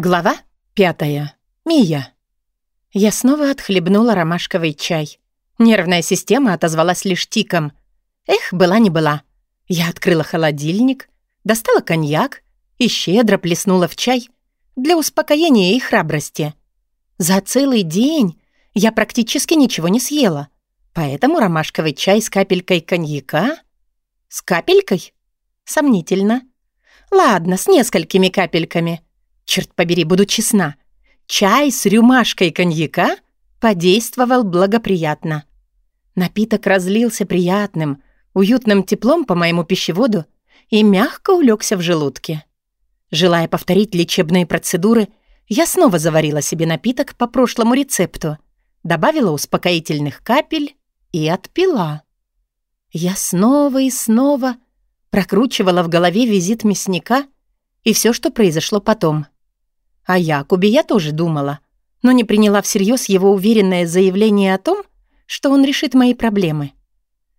Глава пятая. Мия. Я снова отхлебнула ромашковый чай. Нервная система отозвалась лишь тиком. Эх, была не была. Я открыла холодильник, достала коньяк и щедро плеснула в чай для успокоения и храбрости. За целый день я практически ничего не съела, поэтому ромашковый чай с капелькой коньяка... С капелькой? Сомнительно. Ладно, с несколькими капельками — Черт побери, буду честна. Чай с рюмашкой коньяка подействовал благоприятно. Напиток разлился приятным, уютным теплом по моему пищеводу и мягко улегся в желудке. Желая повторить лечебные процедуры, я снова заварила себе напиток по прошлому рецепту, добавила успокоительных капель и отпила. Я снова и снова прокручивала в голове визит мясника и все, что произошло потом — о Якубе я тоже думала, но не приняла всерьез его уверенное заявление о том, что он решит мои проблемы.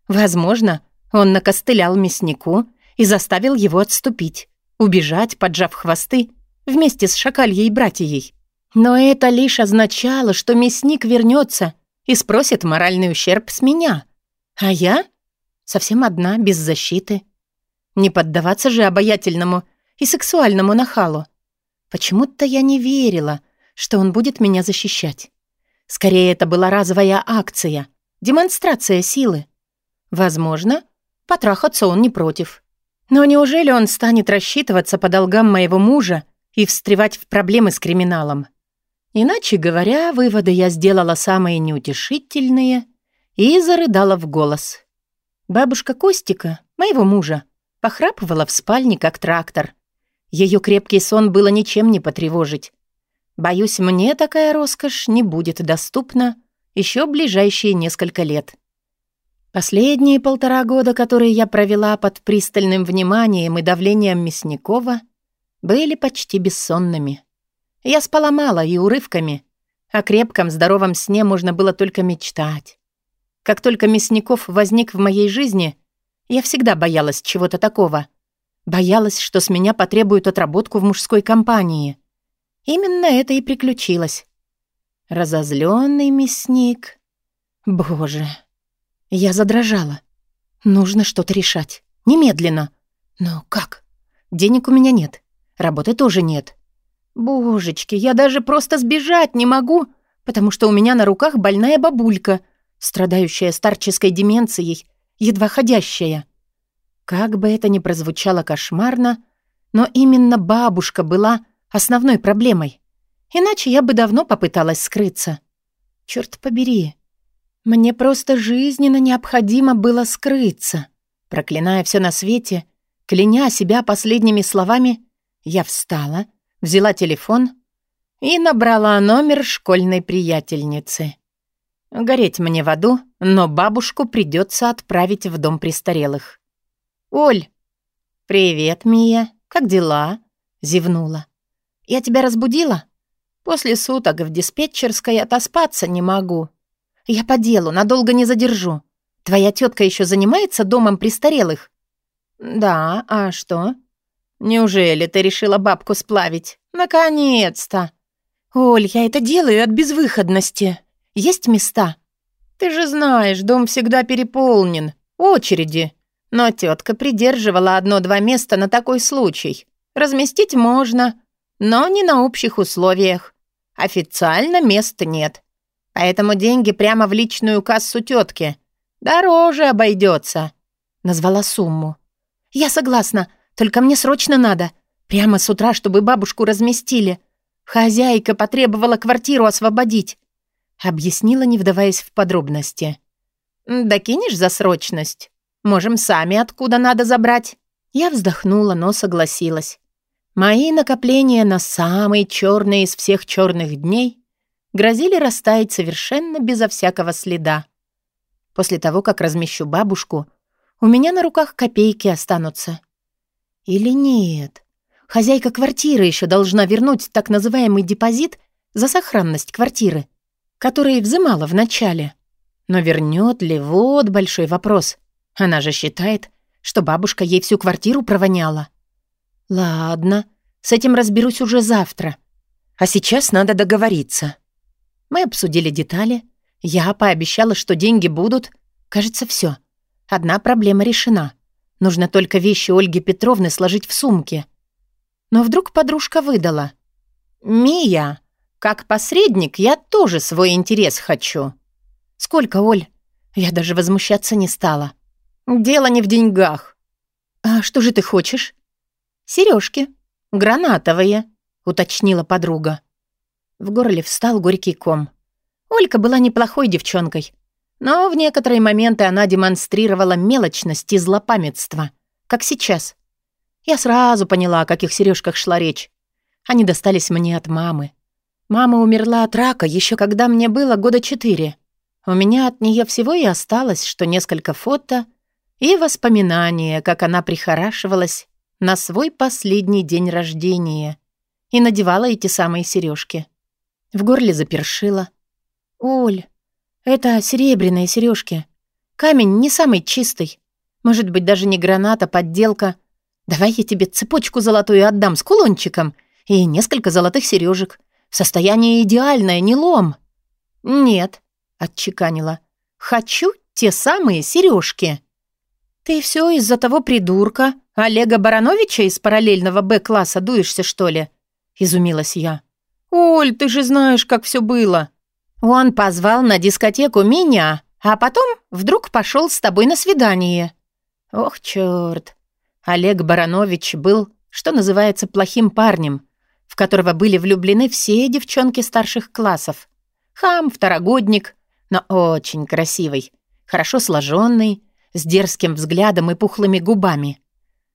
Возможно, он накостылял мяснику и заставил его отступить, убежать, поджав хвосты, вместе с шакальей братьей. Но это лишь означало, что мясник вернется и спросит моральный ущерб с меня. А я совсем одна, без защиты. Не поддаваться же обаятельному и сексуальному нахалу. Почему-то я не верила, что он будет меня защищать. Скорее, это была разовая акция, демонстрация силы. Возможно, потрахаться он не против. Но неужели он станет рассчитываться по долгам моего мужа и встревать в проблемы с криминалом? Иначе говоря, выводы я сделала самые неутешительные и зарыдала в голос. Бабушка Костика, моего мужа, похрапывала в спальне, как трактор — ее крепкий сон было ничем не потревожить. Боюсь, мне такая роскошь не будет доступна еще ближайшие несколько лет. Последние полтора года, которые я провела под пристальным вниманием и давлением Мясникова, были почти бессонными. Я спала мало и урывками. О крепком, здоровом сне можно было только мечтать. Как только Мясников возник в моей жизни, я всегда боялась чего-то такого — Боялась, что с меня потребуют отработку в мужской компании. Именно это и приключилось. Разозленный мясник. Боже. Я задрожала. Нужно что-то решать. Немедленно. Но как? Денег у меня нет. Работы тоже нет. Божечки, я даже просто сбежать не могу, потому что у меня на руках больная бабулька, страдающая старческой деменцией, едва ходящая. Как бы это ни прозвучало кошмарно, но именно бабушка была основной проблемой. Иначе я бы давно попыталась скрыться. Черт побери. Мне просто жизненно необходимо было скрыться. Проклиная все на свете, кляня себя последними словами, я встала, взяла телефон и набрала номер школьной приятельницы. Гореть мне в аду, но бабушку придется отправить в дом престарелых. «Оль!» «Привет, Мия. Как дела?» — зевнула. «Я тебя разбудила?» «После суток в диспетчерской отоспаться не могу. Я по делу, надолго не задержу. Твоя тетка еще занимается домом престарелых?» «Да, а что?» «Неужели ты решила бабку сплавить? Наконец-то!» «Оль, я это делаю от безвыходности. Есть места?» «Ты же знаешь, дом всегда переполнен. Очереди. Но тетка придерживала одно-два места на такой случай. Разместить можно, но не на общих условиях. Официально мест нет. Поэтому деньги прямо в личную кассу тетки. Дороже обойдется. Назвала сумму. «Я согласна, только мне срочно надо. Прямо с утра, чтобы бабушку разместили. Хозяйка потребовала квартиру освободить». Объяснила, не вдаваясь в подробности. «Докинешь за срочность?» Можем сами откуда надо забрать». Я вздохнула, но согласилась. Мои накопления на самый черный из всех черных дней грозили растаять совершенно безо всякого следа. После того, как размещу бабушку, у меня на руках копейки останутся. Или нет? Хозяйка квартиры еще должна вернуть так называемый депозит за сохранность квартиры, который взымала в начале. Но вернет ли? Вот большой вопрос. Она же считает, что бабушка ей всю квартиру провоняла. Ладно, с этим разберусь уже завтра. А сейчас надо договориться. Мы обсудили детали. Я пообещала, что деньги будут. Кажется, все. Одна проблема решена. Нужно только вещи Ольги Петровны сложить в сумке. Но вдруг подружка выдала. «Мия, как посредник я тоже свой интерес хочу». «Сколько, Оль?» Я даже возмущаться не стала. «Дело не в деньгах». «А что же ты хочешь?» Сережки, гранатовые», — уточнила подруга. В горле встал горький ком. Олька была неплохой девчонкой, но в некоторые моменты она демонстрировала мелочность и злопамятство, как сейчас. Я сразу поняла, о каких сережках шла речь. Они достались мне от мамы. Мама умерла от рака еще когда мне было года четыре. У меня от нее всего и осталось, что несколько фото и воспоминания, как она прихорашивалась на свой последний день рождения и надевала эти самые сережки. В горле запершила. «Оль, это серебряные сережки. Камень не самый чистый. Может быть, даже не граната, подделка. Давай я тебе цепочку золотую отдам с кулончиком и несколько золотых сережек. Состояние идеальное, не лом». «Нет», — отчеканила. «Хочу те самые сережки. «Ты все из-за того придурка, Олега Барановича из параллельного Б-класса дуешься, что ли?» — изумилась я. «Оль, ты же знаешь, как все было». «Он позвал на дискотеку меня, а потом вдруг пошел с тобой на свидание». «Ох, черт! Олег Баранович был, что называется, плохим парнем, в которого были влюблены все девчонки старших классов. Хам, второгодник, но очень красивый, хорошо сложенный, с дерзким взглядом и пухлыми губами.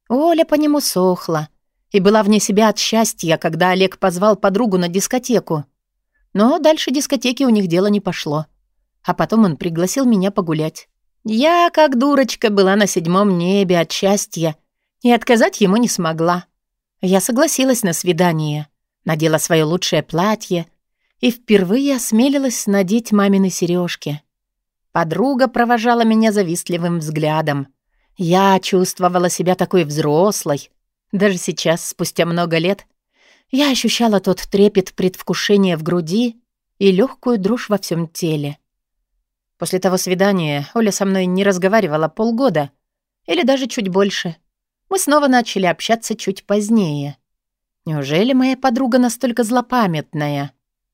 Оля по нему сохла и была вне себя от счастья, когда Олег позвал подругу на дискотеку. Но дальше дискотеки у них дело не пошло. А потом он пригласил меня погулять. Я, как дурочка, была на седьмом небе от счастья и отказать ему не смогла. Я согласилась на свидание, надела свое лучшее платье и впервые осмелилась надеть мамины сережки. Подруга провожала меня завистливым взглядом. Я чувствовала себя такой взрослой. Даже сейчас, спустя много лет, я ощущала тот трепет предвкушения в груди и легкую дрожь во всем теле. После того свидания Оля со мной не разговаривала полгода, или даже чуть больше. Мы снова начали общаться чуть позднее. Неужели моя подруга настолько злопамятная?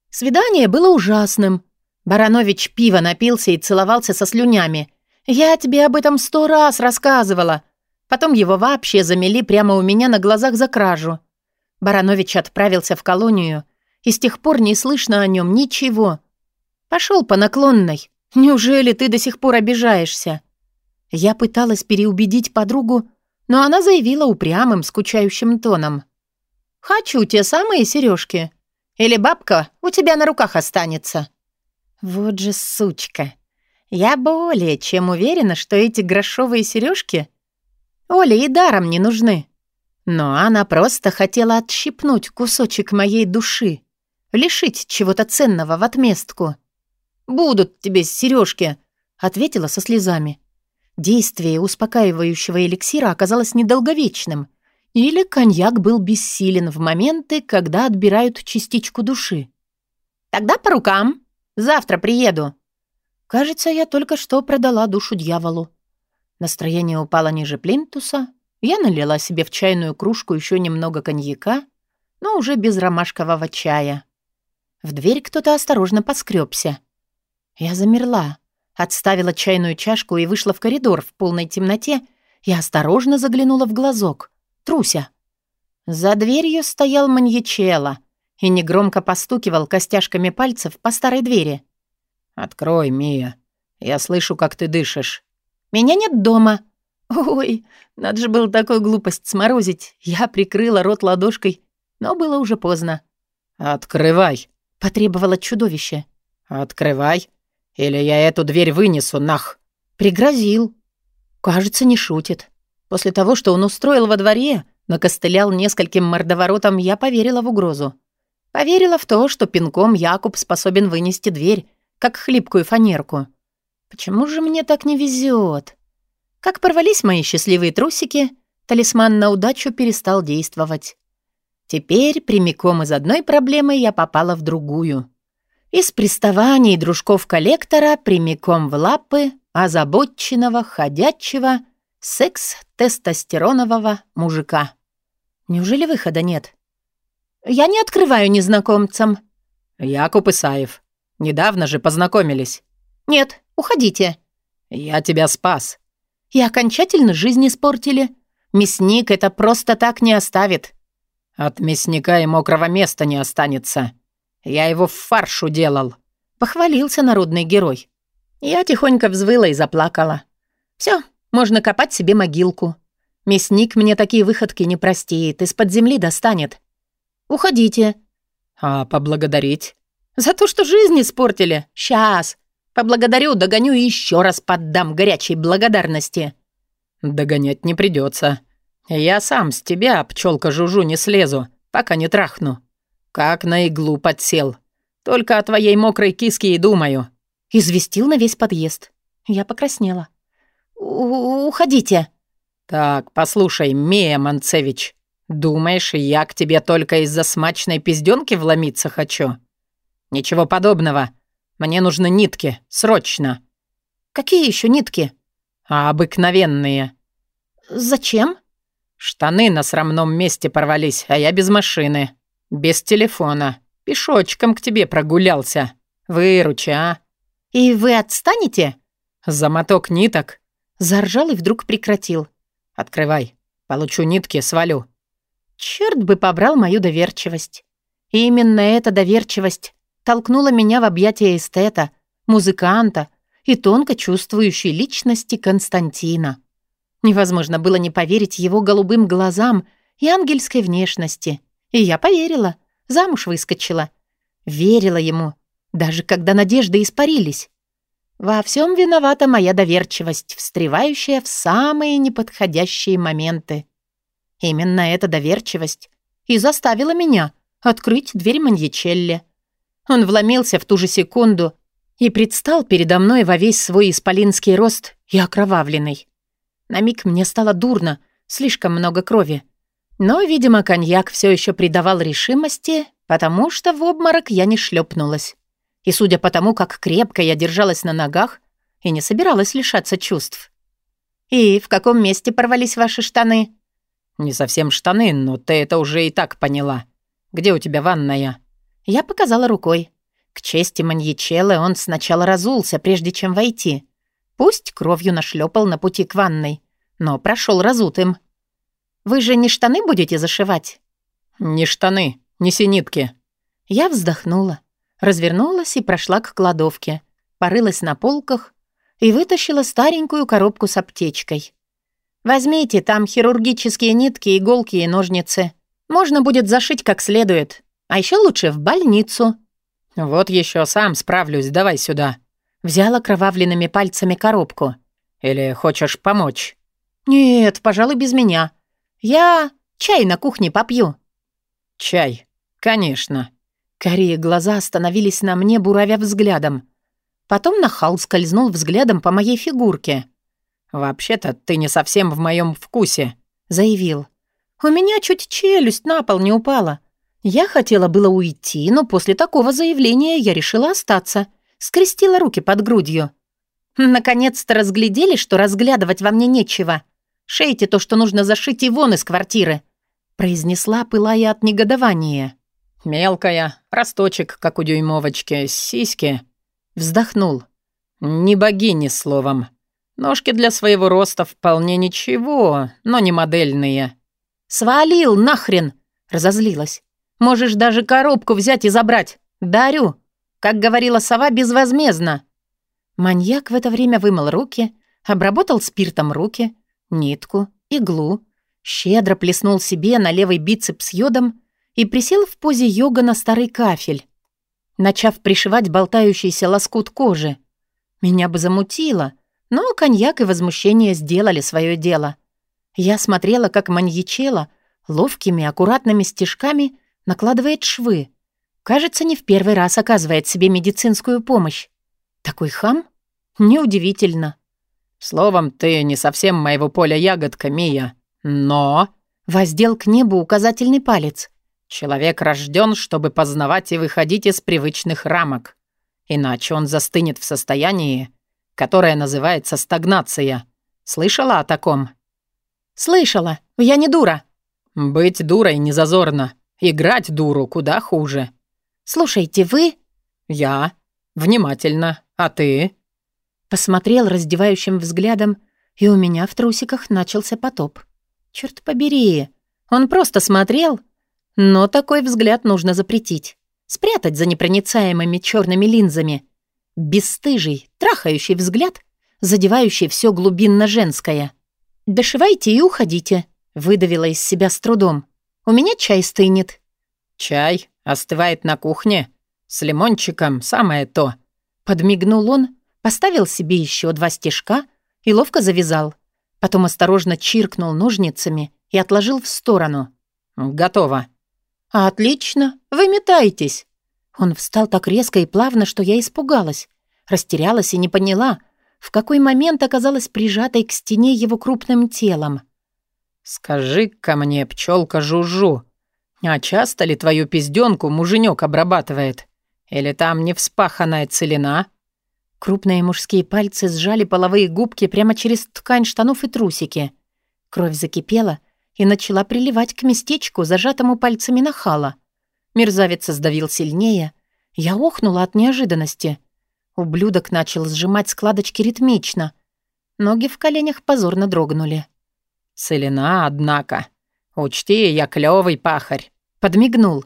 Свидание было ужасным. Баранович пиво напился и целовался со слюнями. Я тебе об этом сто раз рассказывала. Потом его вообще замели прямо у меня на глазах за кражу. Баранович отправился в колонию, и с тех пор не слышно о нем ничего. Пошел по наклонной. Неужели ты до сих пор обижаешься? Я пыталась переубедить подругу, но она заявила упрямым, скучающим тоном. «Хочу те самые сережки. Или бабка у тебя на руках останется». Вот же сучка. Я более чем уверена, что эти грошовые сережки Оле и даром не нужны. Но она просто хотела отщипнуть кусочек моей души, лишить чего-то ценного в отместку. «Будут тебе сережки, ответила со слезами. Действие успокаивающего эликсира оказалось недолговечным, или коньяк был бессилен в моменты, когда отбирают частичку души. «Тогда по рукам», Завтра приеду». Кажется, я только что продала душу дьяволу. Настроение упало ниже плинтуса. Я налила себе в чайную кружку еще немного коньяка, но уже без ромашкового чая. В дверь кто-то осторожно поскребся. Я замерла, отставила чайную чашку и вышла в коридор в полной темноте и осторожно заглянула в глазок. Труся. За дверью стоял маньячелло — и негромко постукивал костяшками пальцев по старой двери. «Открой, Мия. Я слышу, как ты дышишь». «Меня нет дома». «Ой, надо же было такую глупость сморозить. Я прикрыла рот ладошкой, но было уже поздно». «Открывай», — потребовало чудовище. «Открывай, или я эту дверь вынесу, нах!» Пригрозил. Кажется, не шутит. После того, что он устроил во дворе, накостылял нескольким мордоворотом, я поверила в угрозу. Поверила в то, что пинком Якуб способен вынести дверь, как хлипкую фанерку. Почему же мне так не везет? Как порвались мои счастливые трусики, талисман на удачу перестал действовать. Теперь прямиком из одной проблемы я попала в другую. Из приставаний дружков-коллектора прямиком в лапы озабоченного, ходячего, секс-тестостеронового мужика. Неужели выхода нет? Я не открываю незнакомцам. Якуб Исаев. Недавно же познакомились. Нет, уходите. Я тебя спас. И окончательно жизнь испортили. Мясник это просто так не оставит. От мясника и мокрого места не останется. Я его в фарш уделал. Похвалился народный герой. Я тихонько взвыла и заплакала. Все, можно копать себе могилку. Мясник мне такие выходки не простит, из-под земли достанет. Уходите. А поблагодарить? За то, что жизнь испортили. Сейчас. Поблагодарю, догоню и еще раз поддам горячей благодарности. Догонять не придется. Я сам с тебя, пчелка Жужу, не слезу, пока не трахну. Как на иглу подсел. Только о твоей мокрой киске и думаю. Известил на весь подъезд. Я покраснела. «Уходите». «Так, послушай, Мия Манцевич, думаешь, я к тебе только из-за смачной пиздёнки вломиться хочу? Ничего подобного. Мне нужны нитки, срочно». «Какие еще нитки?» «А обыкновенные». «Зачем?» «Штаны на срамном месте порвались, а я без машины, без телефона, пешочком к тебе прогулялся. Выручи, а?» «И вы отстанете?» «За моток ниток?» Заржал и вдруг прекратил. «Открывай. Получу нитки, свалю». Черт бы побрал мою доверчивость. И именно эта доверчивость толкнула меня в объятия эстета, музыканта и тонко чувствующей личности Константина. Невозможно было не поверить его голубым глазам и ангельской внешности. И я поверила, замуж выскочила. Верила ему, даже когда надежды испарились. Во всем виновата моя доверчивость, встревающая в самые неподходящие моменты. Именно эта доверчивость и заставила меня открыть дверь Маньячелли. Он вломился в ту же секунду и предстал передо мной во весь свой исполинский рост и окровавленный. На миг мне стало дурно, слишком много крови. Но, видимо, коньяк все еще придавал решимости, потому что в обморок я не шлепнулась. И судя по тому, как крепко я держалась на ногах и не собиралась лишаться чувств. «И в каком месте порвались ваши штаны?» «Не совсем штаны, но ты это уже и так поняла. Где у тебя ванная?» Я показала рукой. К чести маньячелы он сначала разулся, прежде чем войти. Пусть кровью нашлепал на пути к ванной, но прошел разутым. «Вы же не штаны будете зашивать?» «Не штаны, неси нитки». Я вздохнула развернулась и прошла к кладовке, порылась на полках и вытащила старенькую коробку с аптечкой. «Возьмите, там хирургические нитки, иголки и ножницы. Можно будет зашить как следует. А еще лучше в больницу». «Вот еще сам справлюсь, давай сюда». Взяла кровавленными пальцами коробку. «Или хочешь помочь?» «Нет, пожалуй, без меня. Я чай на кухне попью». «Чай, конечно», Карие глаза остановились на мне, буравя взглядом. Потом нахал скользнул взглядом по моей фигурке. «Вообще-то ты не совсем в моем вкусе», — заявил. «У меня чуть челюсть на пол не упала. Я хотела было уйти, но после такого заявления я решила остаться. Скрестила руки под грудью. Наконец-то разглядели, что разглядывать во мне нечего. Шейте то, что нужно зашить, и вон из квартиры», — произнесла, пылая от негодования. Мелкая, росточек, как у дюймовочки, сиськи. Вздохнул. Не богини, словом. Ножки для своего роста вполне ничего, но не модельные. «Свалил нахрен!» — разозлилась. «Можешь даже коробку взять и забрать. Дарю. Как говорила сова, безвозмездно». Маньяк в это время вымыл руки, обработал спиртом руки, нитку, иглу, щедро плеснул себе на левый бицепс йодом и присел в позе йога на старый кафель, начав пришивать болтающийся лоскут кожи. Меня бы замутило, но коньяк и возмущение сделали свое дело. Я смотрела, как маньячела ловкими, аккуратными стежками накладывает швы. Кажется, не в первый раз оказывает себе медицинскую помощь. Такой хам? Неудивительно. Словом, ты не совсем моего поля ягодка, Мия. Но... Воздел к небу указательный палец. Человек рожден, чтобы познавать и выходить из привычных рамок. Иначе он застынет в состоянии, которое называется стагнация. Слышала о таком? Слышала. Я не дура. Быть дурой не зазорно. Играть дуру куда хуже. Слушайте, вы... Я. Внимательно. А ты? Посмотрел раздевающим взглядом, и у меня в трусиках начался потоп. Черт побери. Он просто смотрел, но такой взгляд нужно запретить. Спрятать за непроницаемыми черными линзами. Бесстыжий, трахающий взгляд, задевающий все глубинно женское. «Дошивайте и уходите», — выдавила из себя с трудом. «У меня чай стынет». «Чай остывает на кухне. С лимончиком самое то». Подмигнул он, поставил себе еще два стежка и ловко завязал. Потом осторожно чиркнул ножницами и отложил в сторону. «Готово». «Отлично, вы метаетесь». Он встал так резко и плавно, что я испугалась. Растерялась и не поняла, в какой момент оказалась прижатой к стене его крупным телом. «Скажи-ка мне, пчелка Жужу, а часто ли твою пизденку муженек обрабатывает? Или там не вспаханная целина?» Крупные мужские пальцы сжали половые губки прямо через ткань штанов и трусики. Кровь закипела — и начала приливать к местечку, зажатому пальцами нахала. Мерзавец сдавил сильнее. Я охнула от неожиданности. Ублюдок начал сжимать складочки ритмично. Ноги в коленях позорно дрогнули. «Целена, однако. Учти, я клёвый пахарь», — подмигнул.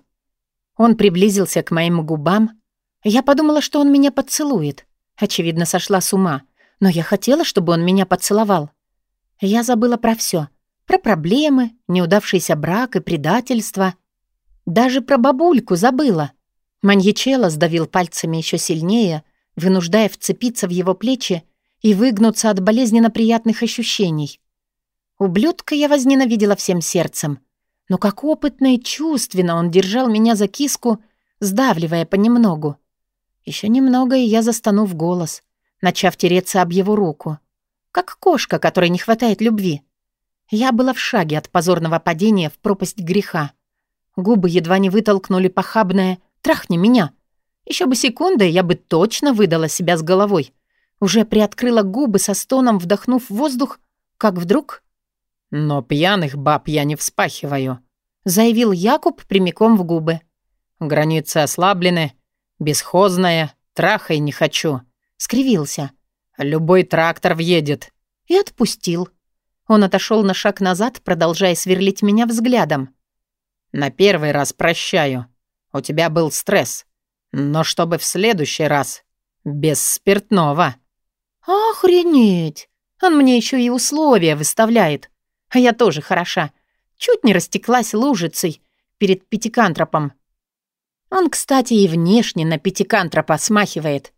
Он приблизился к моим губам. Я подумала, что он меня поцелует. Очевидно, сошла с ума. Но я хотела, чтобы он меня поцеловал. Я забыла про всё. Про проблемы, неудавшийся брак и предательство. Даже про бабульку забыла. Маньячелло сдавил пальцами еще сильнее, вынуждая вцепиться в его плечи и выгнуться от болезненно приятных ощущений. Ублюдка я возненавидела всем сердцем. Но как опытно и чувственно он держал меня за киску, сдавливая понемногу. Еще немного, и я застану в голос, начав тереться об его руку. Как кошка, которой не хватает любви. Я была в шаге от позорного падения в пропасть греха. Губы едва не вытолкнули похабное «трахни меня». Еще бы секунды, я бы точно выдала себя с головой. Уже приоткрыла губы со стоном, вдохнув воздух, как вдруг... «Но пьяных баб я не вспахиваю», — заявил Якуб прямиком в губы. «Границы ослаблены, бесхозная, трахай не хочу», — скривился. «Любой трактор въедет». И отпустил. Он отошел на шаг назад, продолжая сверлить меня взглядом. «На первый раз прощаю. У тебя был стресс. Но чтобы в следующий раз без спиртного». «Охренеть! Он мне еще и условия выставляет. А я тоже хороша. Чуть не растеклась лужицей перед пятикантропом. Он, кстати, и внешне на пятикантропа смахивает.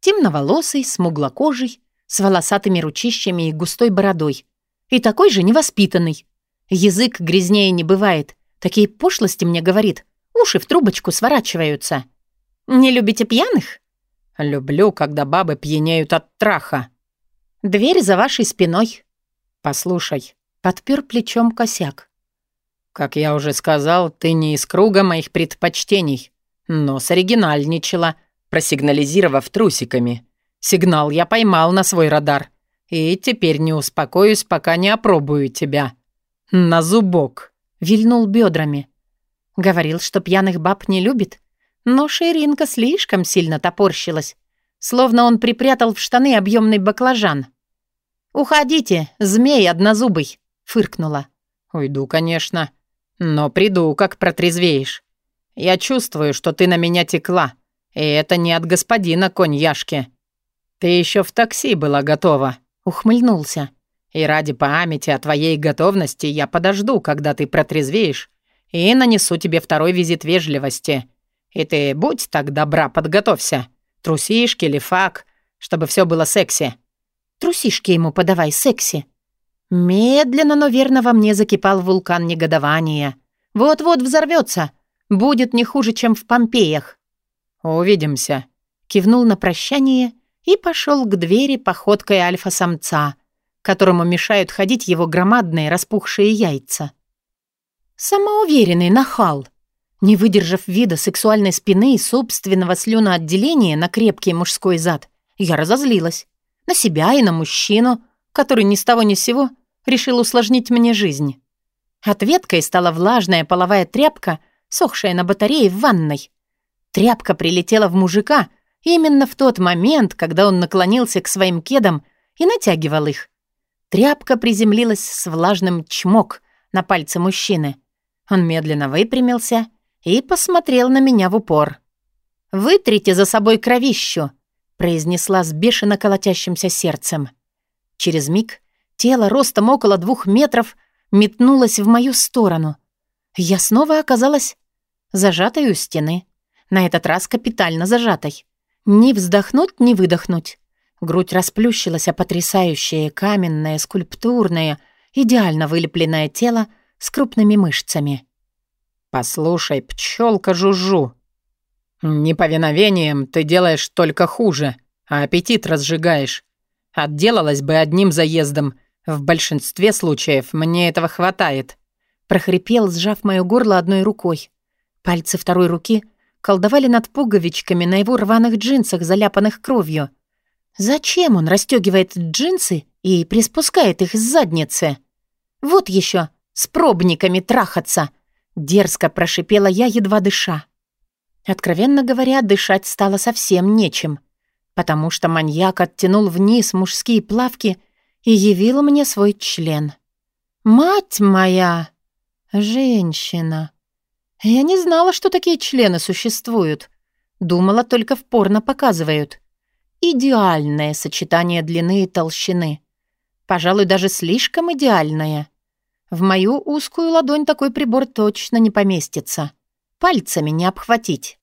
Темноволосый, смуглокожий, с волосатыми ручищами и густой бородой. И такой же невоспитанный. Язык грязнее не бывает. Такие пошлости мне говорит. Уши в трубочку сворачиваются. Не любите пьяных? Люблю, когда бабы пьянеют от траха. Дверь за вашей спиной. Послушай. Подпер плечом косяк. Как я уже сказал, ты не из круга моих предпочтений, но соригинальничала, просигнализировав трусиками. Сигнал я поймал на свой радар. И теперь не успокоюсь, пока не опробую тебя. На зубок. Вильнул бедрами. Говорил, что пьяных баб не любит. Но ширинка слишком сильно топорщилась. Словно он припрятал в штаны объемный баклажан. «Уходите, змей однозубый!» — фыркнула. «Уйду, конечно. Но приду, как протрезвеешь. Я чувствую, что ты на меня текла. И это не от господина коньяшки. Ты еще в такси была готова. Ухмыльнулся. «И ради памяти о твоей готовности я подожду, когда ты протрезвеешь, и нанесу тебе второй визит вежливости. И ты будь так добра, подготовься. Трусишки или фак, чтобы все было секси». «Трусишки ему подавай, секси». Медленно, но верно во мне закипал вулкан негодования. Вот-вот взорвется. Будет не хуже, чем в Помпеях. «Увидимся», — кивнул на прощание и пошел к двери походкой альфа-самца, которому мешают ходить его громадные распухшие яйца. Самоуверенный нахал. Не выдержав вида сексуальной спины и собственного слюноотделения на крепкий мужской зад, я разозлилась. На себя и на мужчину, который ни с того ни с сего решил усложнить мне жизнь. Ответкой стала влажная половая тряпка, сохшая на батарее в ванной. Тряпка прилетела в мужика именно в тот момент, когда он наклонился к своим кедам и натягивал их. Тряпка приземлилась с влажным чмок на пальце мужчины. Он медленно выпрямился и посмотрел на меня в упор. «Вытрите за собой кровищу», — произнесла с бешено колотящимся сердцем. Через миг тело ростом около двух метров метнулось в мою сторону. Я снова оказалась зажатой у стены. На этот раз капитально зажатой. Ни вздохнуть, ни выдохнуть. Грудь расплющилась, а потрясающее каменное, скульптурное, идеально вылепленное тело с крупными мышцами. «Послушай, пчелка жужжу. Неповиновением ты делаешь только хуже, а аппетит разжигаешь. Отделалась бы одним заездом. В большинстве случаев мне этого хватает». Прохрипел, сжав моё горло одной рукой. Пальцы второй руки колдовали над пуговичками на его рваных джинсах, заляпанных кровью. Зачем он расстёгивает джинсы и приспускает их с задницы? Вот ещё, с пробниками трахаться. Дерзко прошипела я, едва дыша. Откровенно говоря, дышать стало совсем нечем потому что маньяк оттянул вниз мужские плавки и явил мне свой член. «Мать моя! Женщина! Я не знала, что такие члены существуют. Думала, только в порно показывают. Идеальное сочетание длины и толщины. Пожалуй, даже слишком идеальное. В мою узкую ладонь такой прибор точно не поместится. Пальцами не обхватить.